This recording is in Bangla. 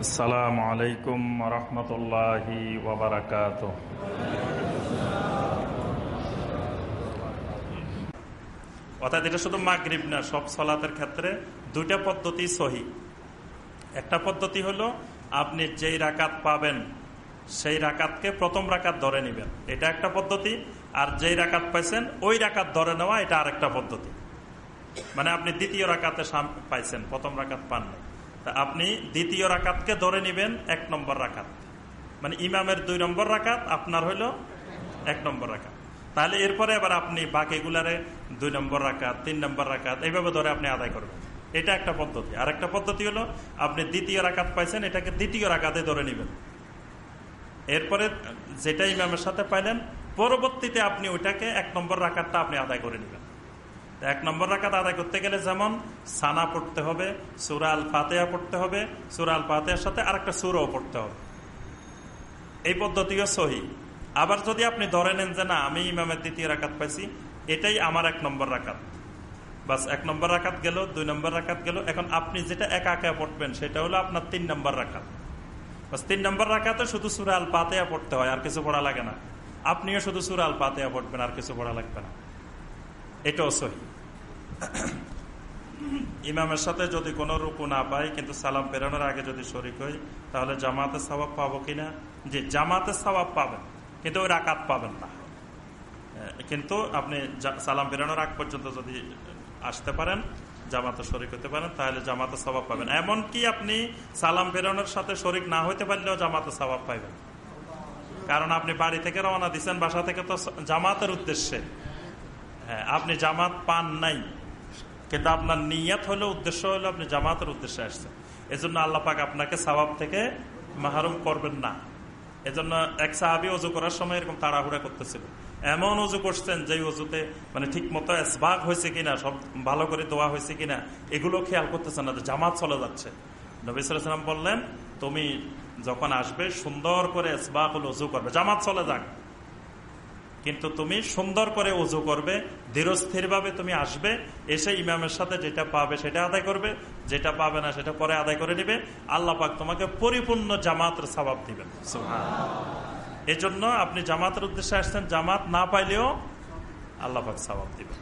আসসালামু আলাইকুম রহমতুল্লাহি ওবরাকাত অর্থাৎ এটা শুধু মাগরিব না, সব সলাতের ক্ষেত্রে দুইটা পদ্ধতি সহি। একটা পদ্ধতি হলো, আপনি যেই রাকাত পাবেন, সেই রাকাতকে প্রথম রাকাত ধরে নেবেন। এটা একটা পদ্ধতি, আর যেই রাকাত পাইছেন, ওই রাকাত ধরে নেওয়া এটা আরেকটা পদ্ধতি। মানে আপনি দ্বিতীয় রাকাতে পাইছেন, প্রথম রাকাত পান নাই তা আপনি দ্বিতীয় রাকাতকে ধরে নেবেন এক নম্বর রাকাত। মানে ইমামের দুই নম্বর রাকাত, আপনার হইল এক নম্বর রাকাত। তাহলে এরপরে এবার আপনি বাকিগুলারে দুই নম্বর রাকাত, তিন নম্বর রাকাত, এইভাবে ধরে আপনি আদায় করবেন। এটা একটা পদ্ধতি। আর একটা পদ্ধতি হলো, আপনি দ্বিতীয় রাকাত পাইছেন, এটাকে দ্বিতীয় রাকাতে ধরে নেবেন। এরপরে যেটা ইমামের সাথে পাইলেন, পরবর্তীতে আপনি ওইটাকে এক নম্বর রাকাতটা আপনি আদায় করে নেবেন। এক নম্বর রাকাত আদায় করতে গেলে যেমন সানা পড়তে হবে, সুরা আল পড়তে হবে, সুরা আল সাথে আরেকটা সুরও পড়তে হবে। এই পদ্ধতিও সহি। আবার যদি আপনি ধরে নেন যে না, আমি ইমামের দ্বিতীয় রাকাত পাইছি, এটাই আমার এক নম্বর রাকাত। বাস, এক নম্বর রাকাত গেল, দুই নম্বর রাকাত গেল, এখন আপনি যেটা একা একা পড়বেন, সেটা হলো আপনার তিন নম্বর রাকাত। বাস, তিন নম্বর রাকাতে শুধু সুরা আল পাতেয়া পড়তে হয়, আর কিছু পড়া লাগে না। আপনিও শুধু সুরা আল পাতেয়া পড়বেন, আর কিছু পড়া লাগবে না। এটাও সহি। ইমামের সাথে যদি কোনো রুকু না পাই, কিন্তু সালাম পেরানোর আগে যদি শরিক হই, তাহলে জামাতে সবাব পাবো কিনা? যে জামাতে সবাব পাবেন, কিন্তু ওই রাকাত পাবেন না। কিন্তু আপনি সালাম পেরানোর আগ পর্যন্ত যদি আসতে পারেন, জামাতে শরিক হতে পারেন, তাহলে জামাতে সবাব পাবেন। এমনকি আপনি সালাম ফেরানোর সাথে শরিক না হইতে পারলেও জামাতে সবাব পাইবেন। কারণ আপনি বাড়ি থেকে রওনা দিচ্ছেন বাসা থেকে তো জামাতের উদ্দেশ্যে। হ্যাঁ আপনি জামাত পান নাই। কিন্তু আপনার নিয়াত হলো, উদ্দেশ্য হলো আপনি জামাতের উদ্দেশ্যে আসছেন। এজন্য আল্লাহ পাক আপনাকে সবাব থেকে মাহরুম করবেন না। এজন্য এক সাহাবি অজু করার সময় এরকম তাড়াহুড়া করতেছিল। এমন অজু করছেন যে অজুতে মানে ঠিক মতো এসবাগ হয়েছে কিনা, সব ভালো করে দোয়া হয়েছে কিনা, এগুলো খেয়াল করতেছেন না জামাত চলে যাচ্ছে। নবিসাম বললেন, তুমি যখন আসবে, সুন্দর করে এসবাকুল অজু করবে। জামাত চলে যাক। কিন্তু তুমি সুন্দর করে উজু করবে ধীরস্থির ভাবে তুমি আসবে এসে ইমামের সাথে যেটা পাবে সেটা আদায় করবে যেটা পাবে না সেটা পরে আদায় করে নিবে। আল্লাহ পাক তোমাকে পরিপূর্ণ জামাতের স্বভাব দিবেন। এজন্য আপনি জামাতের উদ্দেশ্যে আসছেন জামাত না পাইলেও আল্লাহ পাক স্বভাব দিবেন।